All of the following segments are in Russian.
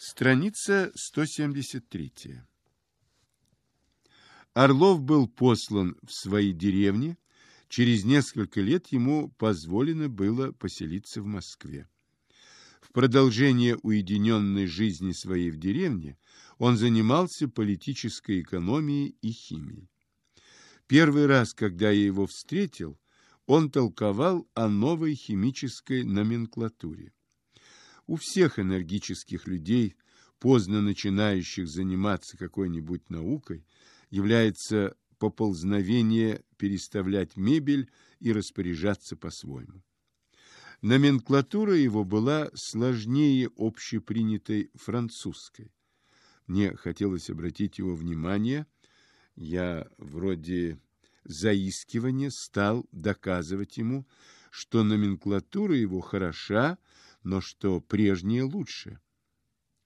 Страница 173. Орлов был послан в свои деревни, через несколько лет ему позволено было поселиться в Москве. В продолжение уединенной жизни своей в деревне он занимался политической экономией и химией. Первый раз, когда я его встретил, он толковал о новой химической номенклатуре. У всех энергических людей, поздно начинающих заниматься какой-нибудь наукой, является поползновение переставлять мебель и распоряжаться по-своему. Номенклатура его была сложнее общепринятой французской. Мне хотелось обратить его внимание, я вроде заискивания стал доказывать ему, что номенклатура его хороша, но что прежняя лучше.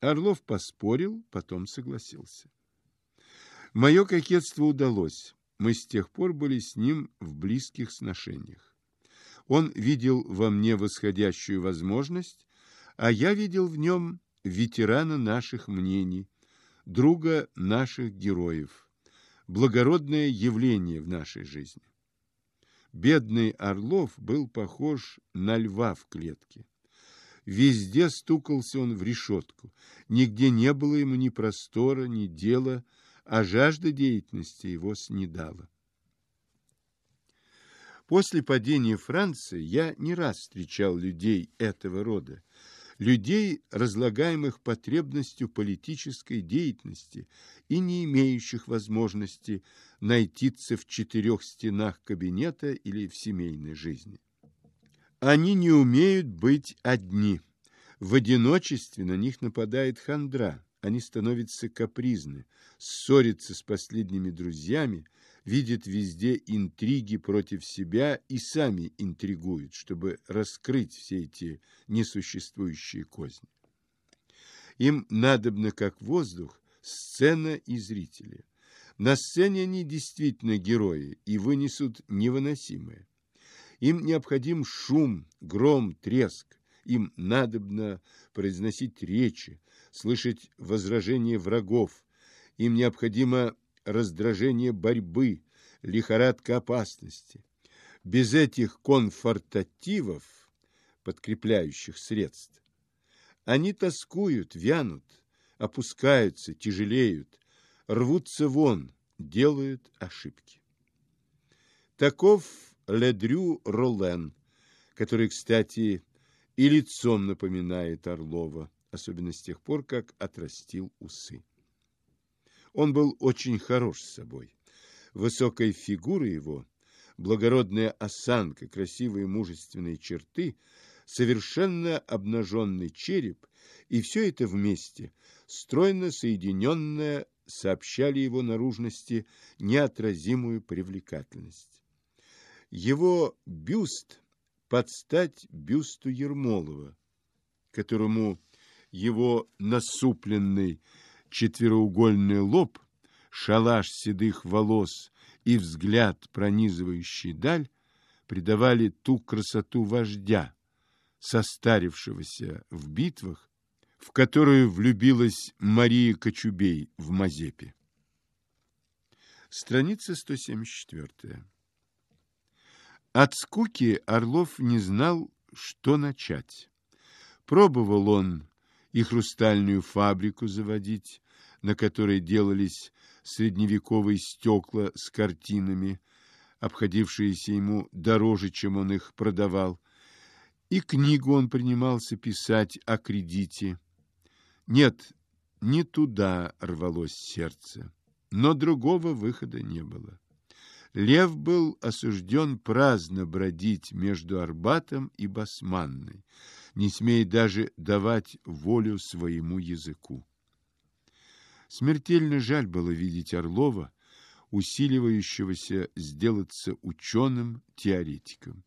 Орлов поспорил, потом согласился. Мое кокетство удалось. Мы с тех пор были с ним в близких сношениях. Он видел во мне восходящую возможность, а я видел в нем ветерана наших мнений, друга наших героев, благородное явление в нашей жизни. Бедный Орлов был похож на льва в клетке. Везде стукался он в решетку, нигде не было ему ни простора, ни дела, а жажда деятельности его снедала. После падения Франции я не раз встречал людей этого рода, людей, разлагаемых потребностью политической деятельности и не имеющих возможности найтиться в четырех стенах кабинета или в семейной жизни. Они не умеют быть одни. В одиночестве на них нападает хандра, они становятся капризны, ссорятся с последними друзьями, видят везде интриги против себя и сами интригуют, чтобы раскрыть все эти несуществующие козни. Им надобно, как воздух, сцена и зрители. На сцене они действительно герои и вынесут невыносимое. Им необходим шум, гром, треск. Им надобно произносить речи, слышать возражения врагов. Им необходимо раздражение борьбы, лихорадка опасности. Без этих конфортативов, подкрепляющих средств, они тоскуют, вянут, опускаются, тяжелеют, рвутся вон, делают ошибки. Таков Ледрю Ролен, который, кстати, и лицом напоминает Орлова, особенно с тех пор, как отрастил усы. Он был очень хорош с собой. Высокая фигура его, благородная осанка, красивые мужественные черты, совершенно обнаженный череп, и все это вместе, стройно соединенное, сообщали его наружности неотразимую привлекательность. Его бюст под стать бюсту Ермолова, которому его насупленный четвероугольный лоб, шалаш седых волос и взгляд, пронизывающий даль, придавали ту красоту вождя, состарившегося в битвах, в которую влюбилась Мария Кочубей в Мазепе. Страница 174. От скуки Орлов не знал, что начать. Пробовал он и хрустальную фабрику заводить, на которой делались средневековые стекла с картинами, обходившиеся ему дороже, чем он их продавал, и книгу он принимался писать о кредите. Нет, не туда рвалось сердце, но другого выхода не было. Лев был осужден праздно бродить между Арбатом и Басманной, не смея даже давать волю своему языку. Смертельно жаль было видеть Орлова, усиливающегося сделаться ученым-теоретиком.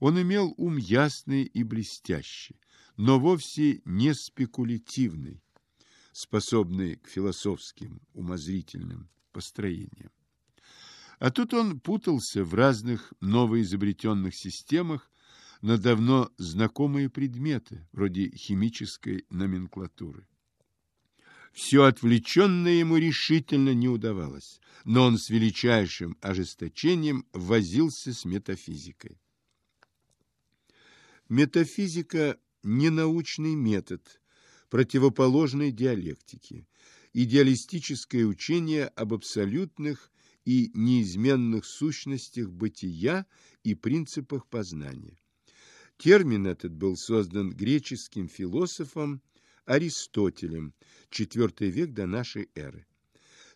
Он имел ум ясный и блестящий, но вовсе не спекулятивный, способный к философским, умозрительным построениям. А тут он путался в разных новоизобретенных системах на давно знакомые предметы, вроде химической номенклатуры. Все отвлеченное ему решительно не удавалось, но он с величайшим ожесточением возился с метафизикой. Метафизика – не научный метод, противоположной диалектике, идеалистическое учение об абсолютных и неизменных сущностях бытия и принципах познания. Термин этот был создан греческим философом Аристотелем, IV век до нашей эры.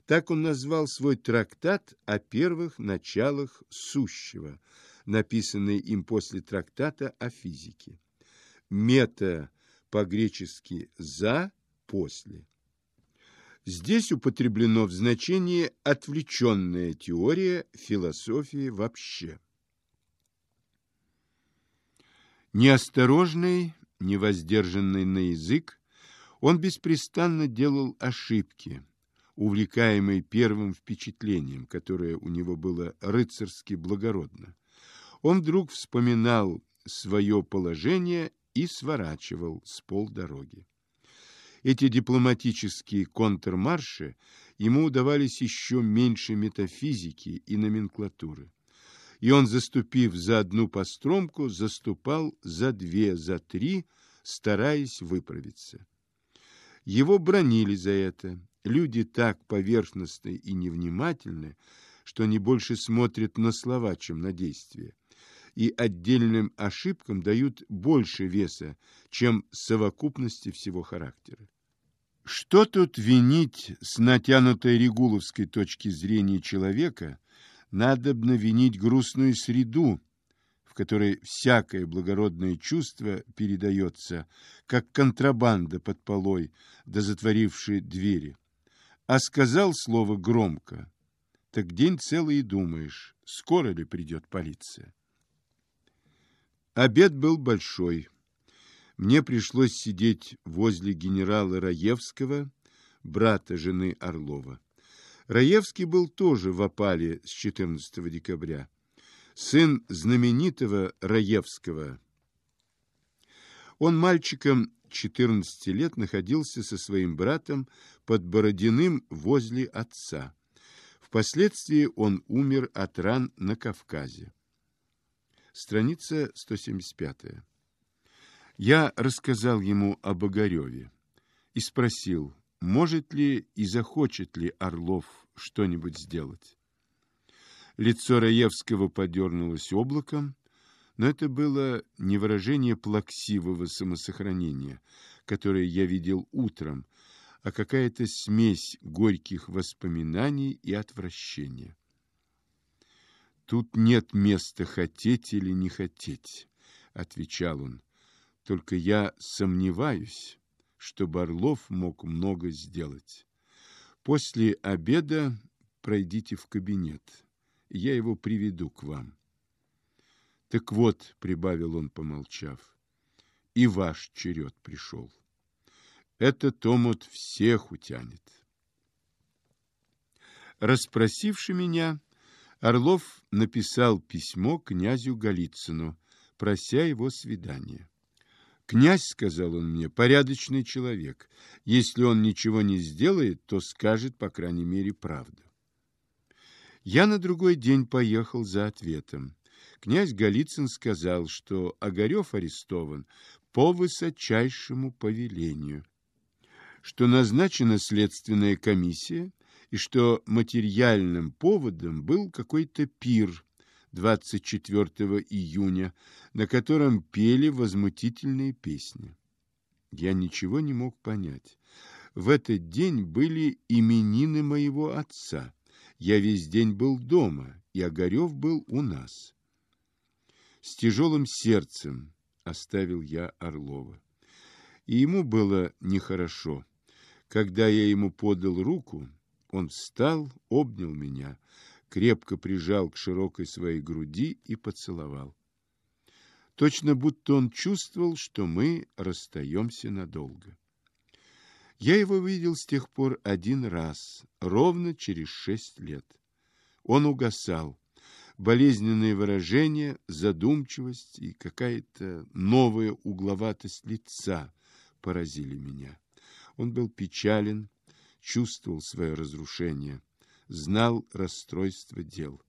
Так он назвал свой трактат о первых началах сущего, написанный им после трактата о физике. Мета по-гречески «за», «после». Здесь употреблено в значении отвлеченная теория философии вообще. Неосторожный, невоздержанный на язык, он беспрестанно делал ошибки, увлекаемый первым впечатлением, которое у него было рыцарски благородно. Он вдруг вспоминал свое положение и сворачивал с полдороги. Эти дипломатические контрмарши ему удавались еще меньше метафизики и номенклатуры. И он, заступив за одну постромку, заступал за две, за три, стараясь выправиться. Его бронили за это. Люди так поверхностны и невнимательны, что они больше смотрят на слова, чем на действия и отдельным ошибкам дают больше веса, чем совокупности всего характера. Что тут винить с натянутой регуловской точки зрения человека, надобно винить грустную среду, в которой всякое благородное чувство передается, как контрабанда под полой, да затворившей двери. А сказал слово громко, так день целый и думаешь, скоро ли придет полиция. Обед был большой. Мне пришлось сидеть возле генерала Раевского, брата жены Орлова. Раевский был тоже в опале с 14 декабря. Сын знаменитого Раевского. Он мальчиком 14 лет находился со своим братом под Бородиным возле отца. Впоследствии он умер от ран на Кавказе. Страница 175. Я рассказал ему о Богареве и спросил, может ли и захочет ли Орлов что-нибудь сделать. Лицо Раевского подернулось облаком, но это было не выражение плаксивого самосохранения, которое я видел утром, а какая-то смесь горьких воспоминаний и отвращения. Тут нет места хотеть или не хотеть, отвечал он. Только я сомневаюсь, что Орлов мог много сделать. После обеда пройдите в кабинет, я его приведу к вам. Так вот, прибавил он, помолчав, и ваш черед пришел. Этот омут всех утянет. Распросивши меня, Орлов написал письмо князю Голицыну, прося его свидания. «Князь, — сказал он мне, — порядочный человек. Если он ничего не сделает, то скажет, по крайней мере, правду». Я на другой день поехал за ответом. Князь Голицын сказал, что Огарев арестован по высочайшему повелению, что назначена следственная комиссия, и что материальным поводом был какой-то пир 24 июня, на котором пели возмутительные песни. Я ничего не мог понять. В этот день были именины моего отца. Я весь день был дома, и Огарев был у нас. С тяжелым сердцем оставил я Орлова. И ему было нехорошо. Когда я ему подал руку, он встал, обнял меня, крепко прижал к широкой своей груди и поцеловал. Точно будто он чувствовал, что мы расстаемся надолго. Я его видел с тех пор один раз, ровно через шесть лет. Он угасал. Болезненные выражения, задумчивость и какая-то новая угловатость лица поразили меня. Он был печален, чувствовал свое разрушение, знал расстройство дел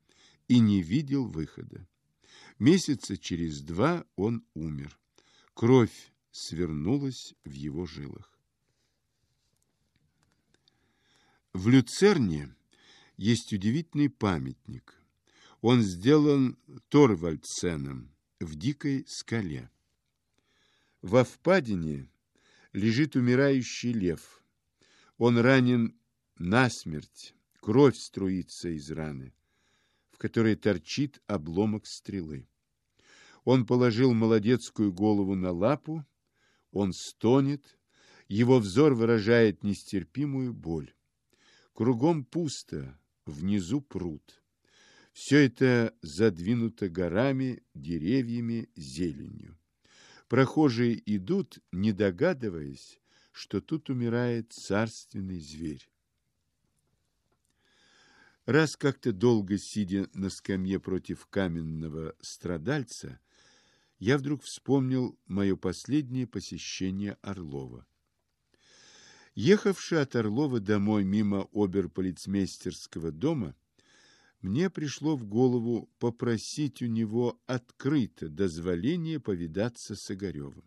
и не видел выхода. Месяца через два он умер. Кровь свернулась в его жилах. В Люцерне есть удивительный памятник. Он сделан Торвальдсеном в дикой скале. Во впадине лежит умирающий лев. Он ранен насмерть, кровь струится из раны, в которой торчит обломок стрелы. Он положил молодецкую голову на лапу, он стонет, его взор выражает нестерпимую боль. Кругом пусто, внизу пруд. Все это задвинуто горами, деревьями, зеленью. Прохожие идут, не догадываясь, что тут умирает царственный зверь. Раз как-то долго сидя на скамье против каменного страдальца, я вдруг вспомнил мое последнее посещение Орлова. Ехавший от Орлова домой мимо оберполицмейстерского дома, мне пришло в голову попросить у него открыто дозволение повидаться с Огаревым.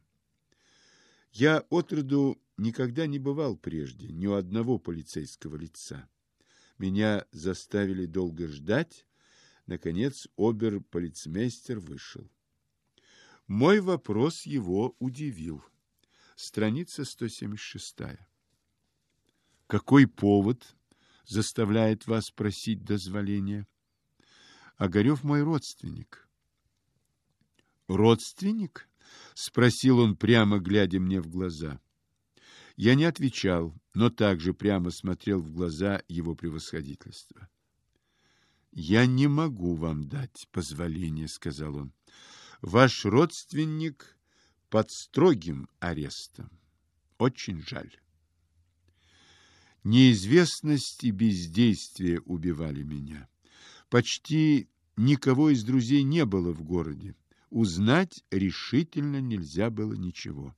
Я отроду никогда не бывал прежде ни у одного полицейского лица. Меня заставили долго ждать. Наконец оберполицмейстер вышел. Мой вопрос его удивил. Страница 176. Какой повод заставляет вас просить дозволения? Огарев мой родственник. Родственник? Спросил он прямо, глядя мне в глаза. Я не отвечал, но также прямо смотрел в глаза его превосходительства. «Я не могу вам дать позволения», — сказал он. «Ваш родственник под строгим арестом. Очень жаль». Неизвестность и бездействие убивали меня. Почти никого из друзей не было в городе. Узнать решительно нельзя было ничего.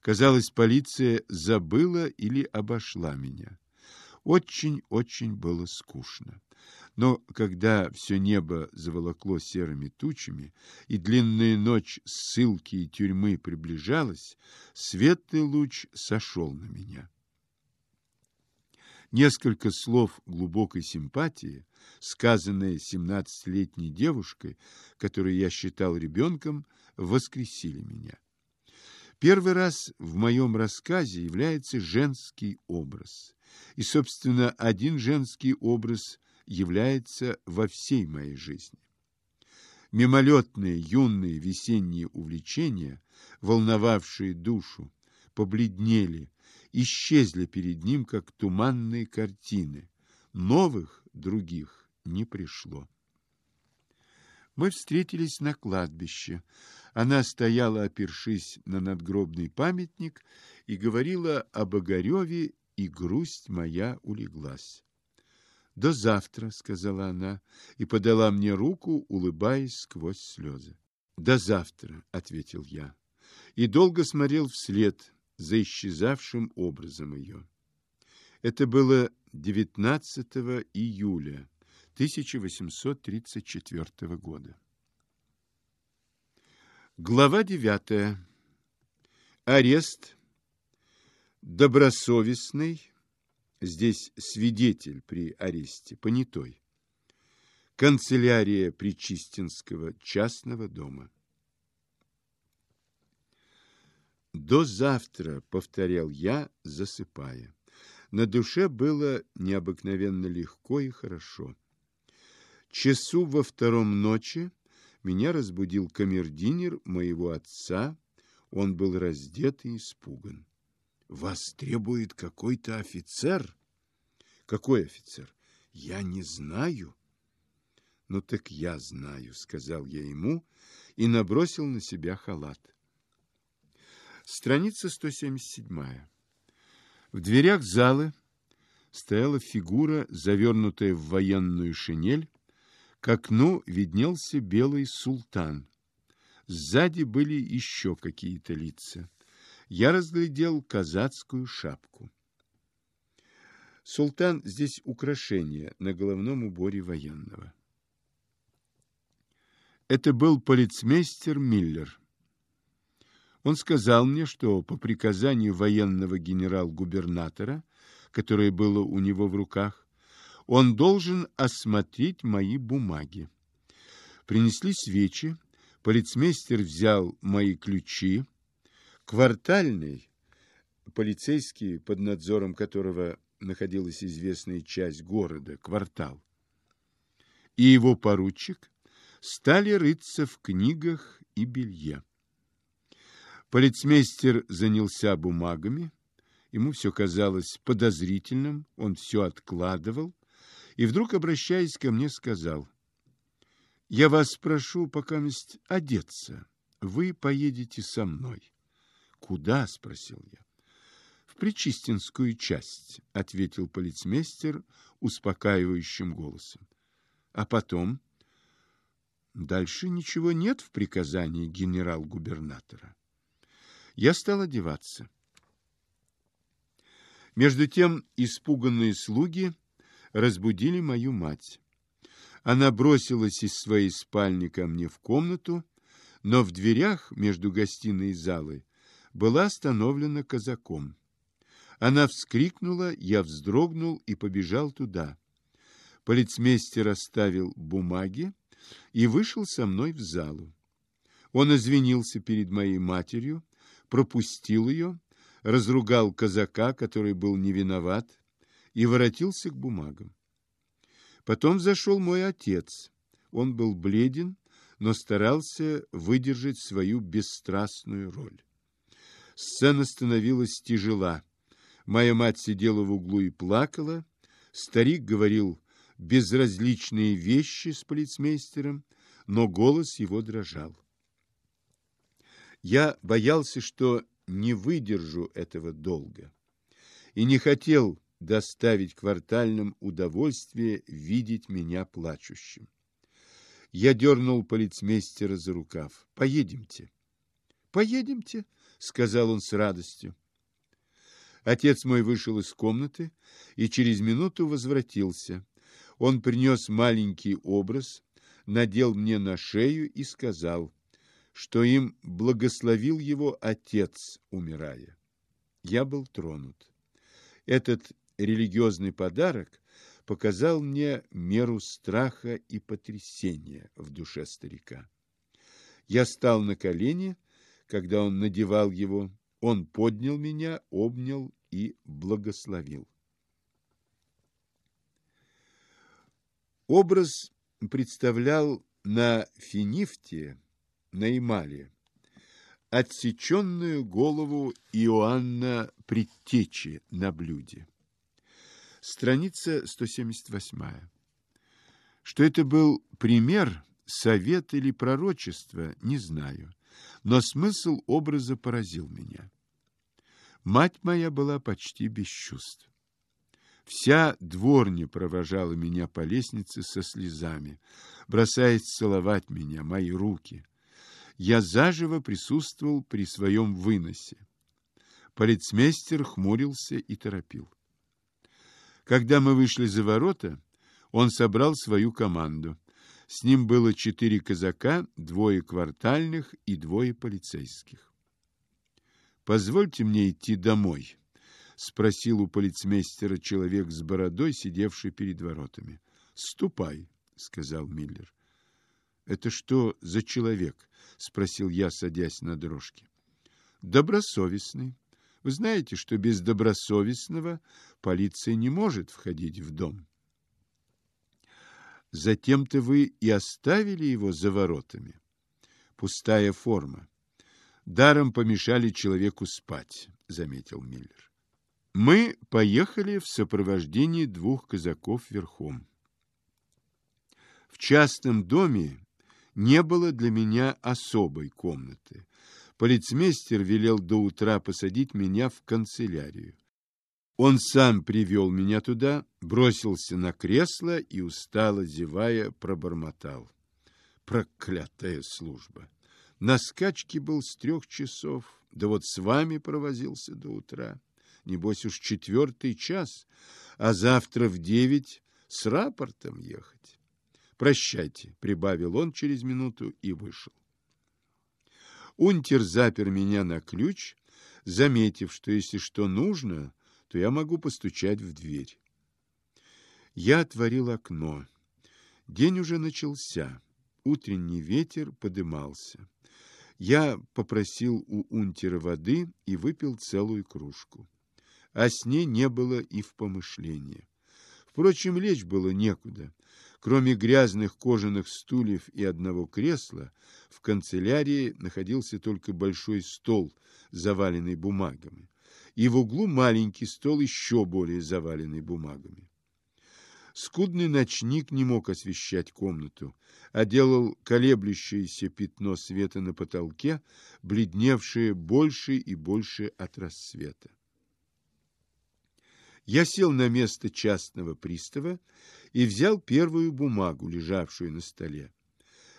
Казалось, полиция забыла или обошла меня. Очень-очень было скучно. Но когда все небо заволокло серыми тучами, и длинная ночь ссылки и тюрьмы приближалась, светлый луч сошел на меня. Несколько слов глубокой симпатии, сказанные семнадцатилетней девушкой, которую я считал ребенком, воскресили меня. Первый раз в моем рассказе является женский образ. И, собственно, один женский образ является во всей моей жизни. Мимолетные юные весенние увлечения, волновавшие душу, побледнели, исчезли перед ним, как туманные картины. Новых, других не пришло. Мы встретились на кладбище. Она стояла, опершись на надгробный памятник, и говорила об Огареве, и грусть моя улеглась. «До завтра», — сказала она, и подала мне руку, улыбаясь сквозь слезы. «До завтра», — ответил я, и долго смотрел вслед, за исчезавшим образом ее. Это было 19 июля 1834 года. Глава 9. Арест. Добросовестный. Здесь свидетель при аресте, понятой. Канцелярия Причистинского частного дома. «До завтра», — повторял я, засыпая. На душе было необыкновенно легко и хорошо. Часу во втором ночи меня разбудил камердинер моего отца. Он был раздет и испуган. «Вас требует какой-то офицер?» «Какой офицер?» «Я не знаю». «Ну так я знаю», — сказал я ему и набросил на себя халат. Страница 177. В дверях залы стояла фигура, завернутая в военную шинель. К окну виднелся белый султан. Сзади были еще какие-то лица. Я разглядел казацкую шапку. Султан здесь украшение на головном уборе военного. Это был полицмейстер Миллер. Он сказал мне, что по приказанию военного генерал-губернатора, которое было у него в руках, он должен осмотреть мои бумаги. Принесли свечи, полицмейстер взял мои ключи, квартальный, полицейский, под надзором которого находилась известная часть города, квартал, и его поручик стали рыться в книгах и белье. Полицмейстер занялся бумагами, ему все казалось подозрительным, он все откладывал, и вдруг, обращаясь ко мне, сказал, «Я вас прошу пока одеться, вы поедете со мной». «Куда?» — спросил я. «В Причистинскую часть», — ответил полицмейстер успокаивающим голосом. «А потом?» «Дальше ничего нет в приказании генерал-губернатора». Я стал одеваться. Между тем испуганные слуги разбудили мою мать. Она бросилась из своей спальни ко мне в комнату, но в дверях между гостиной и залой была остановлена казаком. Она вскрикнула, я вздрогнул и побежал туда. Полицмейстер оставил бумаги и вышел со мной в залу. Он извинился перед моей матерью, пропустил ее, разругал казака, который был не виноват, и воротился к бумагам. Потом зашел мой отец. Он был бледен, но старался выдержать свою бесстрастную роль. Сцена становилась тяжела. Моя мать сидела в углу и плакала. Старик говорил безразличные вещи с полицмейстером, но голос его дрожал. Я боялся, что не выдержу этого долга, и не хотел доставить квартальным удовольствие видеть меня плачущим. Я дернул полицмейстера за рукав. «Поедемте». «Поедемте», — сказал он с радостью. Отец мой вышел из комнаты и через минуту возвратился. Он принес маленький образ, надел мне на шею и сказал, что им благословил его отец, умирая. Я был тронут. Этот религиозный подарок показал мне меру страха и потрясения в душе старика. Я стал на колени, когда он надевал его, он поднял меня, обнял и благословил. Образ представлял на финифте, на эмали, отсеченную голову Иоанна Предтечи на блюде. Страница 178. Что это был пример, совет или пророчество, не знаю, но смысл образа поразил меня. Мать моя была почти без чувств. Вся дворня провожала меня по лестнице со слезами, бросаясь целовать меня, мои руки. Я заживо присутствовал при своем выносе. Полицмейстер хмурился и торопил. Когда мы вышли за ворота, он собрал свою команду. С ним было четыре казака, двое квартальных и двое полицейских. «Позвольте мне идти домой», — спросил у полицмейстера человек с бородой, сидевший перед воротами. «Ступай», — сказал Миллер. «Это что за человек?» — спросил я, садясь на дрожке. «Добросовестный. Вы знаете, что без добросовестного полиция не может входить в дом. Затем-то вы и оставили его за воротами. Пустая форма. Даром помешали человеку спать, заметил Миллер. Мы поехали в сопровождении двух казаков верхом. В частном доме не было для меня особой комнаты. Полицмейстер велел до утра посадить меня в канцелярию. Он сам привел меня туда, бросился на кресло и, устало зевая, пробормотал. Проклятая служба! На скачке был с трех часов, да вот с вами провозился до утра. небось уж четвертый час, а завтра в девять с рапортом ехать. Прощайте, прибавил он через минуту и вышел. Унтер запер меня на ключ, заметив, что если что нужно, то я могу постучать в дверь. Я отворил окно. День уже начался. Утренний ветер подымался. Я попросил у унтера воды и выпил целую кружку. О сне не было и в помышлении. Впрочем, лечь было некуда. Кроме грязных кожаных стульев и одного кресла, в канцелярии находился только большой стол, заваленный бумагами, и в углу маленький стол, еще более заваленный бумагами. Скудный ночник не мог освещать комнату, а делал колеблющееся пятно света на потолке, бледневшее больше и больше от рассвета. Я сел на место частного пристава и взял первую бумагу, лежавшую на столе.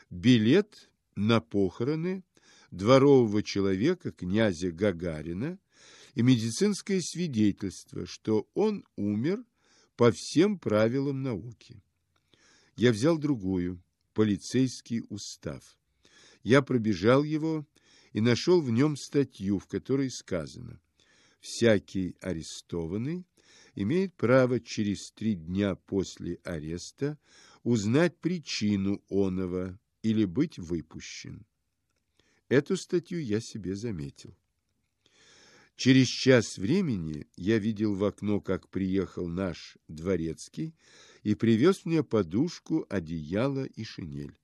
Билет на похороны дворового человека князя Гагарина и медицинское свидетельство, что он умер по всем правилам науки. Я взял другую, полицейский устав. Я пробежал его и нашел в нем статью, в которой сказано «Всякий арестованный имеет право через три дня после ареста узнать причину оного или быть выпущен». Эту статью я себе заметил. Через час времени я видел в окно, как приехал наш дворецкий и привез мне подушку, одеяло и шинель.